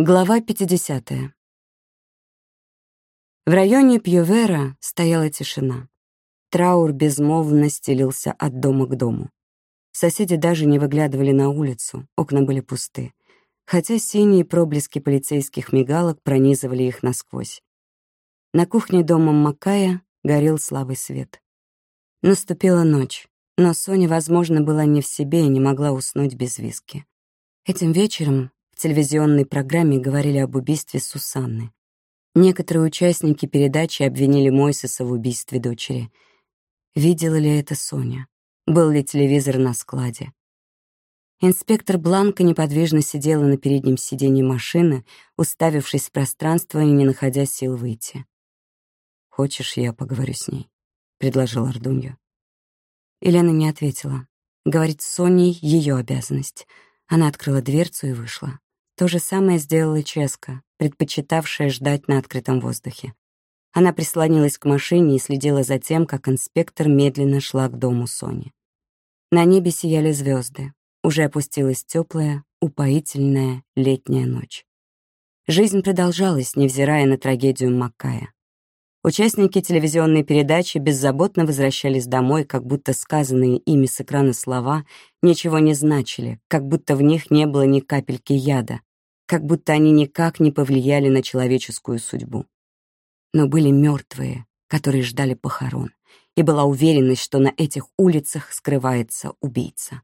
Глава 50. В районе Пьювера стояла тишина. Траур безмолвно стелился от дома к дому. Соседи даже не выглядывали на улицу, окна были пусты, хотя синие проблески полицейских мигалок пронизывали их насквозь. На кухне дома Макая горел слабый свет. Наступила ночь, но Соня, возможно, была не в себе и не могла уснуть без виски. Этим вечером в телевизионной программе говорили об убийстве Сусанны. Некоторые участники передачи обвинили Мойсеса в убийстве дочери. Видела ли это Соня? Был ли телевизор на складе? Инспектор Бланка неподвижно сидела на переднем сиденье машины, уставившись в пространство и не находя сил выйти. «Хочешь, я поговорю с ней?» — предложил Ардуньо. Елена не ответила. Говорить с Соней — ее обязанность. Она открыла дверцу и вышла. То же самое сделала Ческа, предпочитавшая ждать на открытом воздухе. Она прислонилась к машине и следила за тем, как инспектор медленно шла к дому Сони. На небе сияли звезды. Уже опустилась теплая, упоительная летняя ночь. Жизнь продолжалась, невзирая на трагедию Маккая. Участники телевизионной передачи беззаботно возвращались домой, как будто сказанные ими с экрана слова ничего не значили, как будто в них не было ни капельки яда, как будто они никак не повлияли на человеческую судьбу. Но были мертвые, которые ждали похорон, и была уверенность, что на этих улицах скрывается убийца.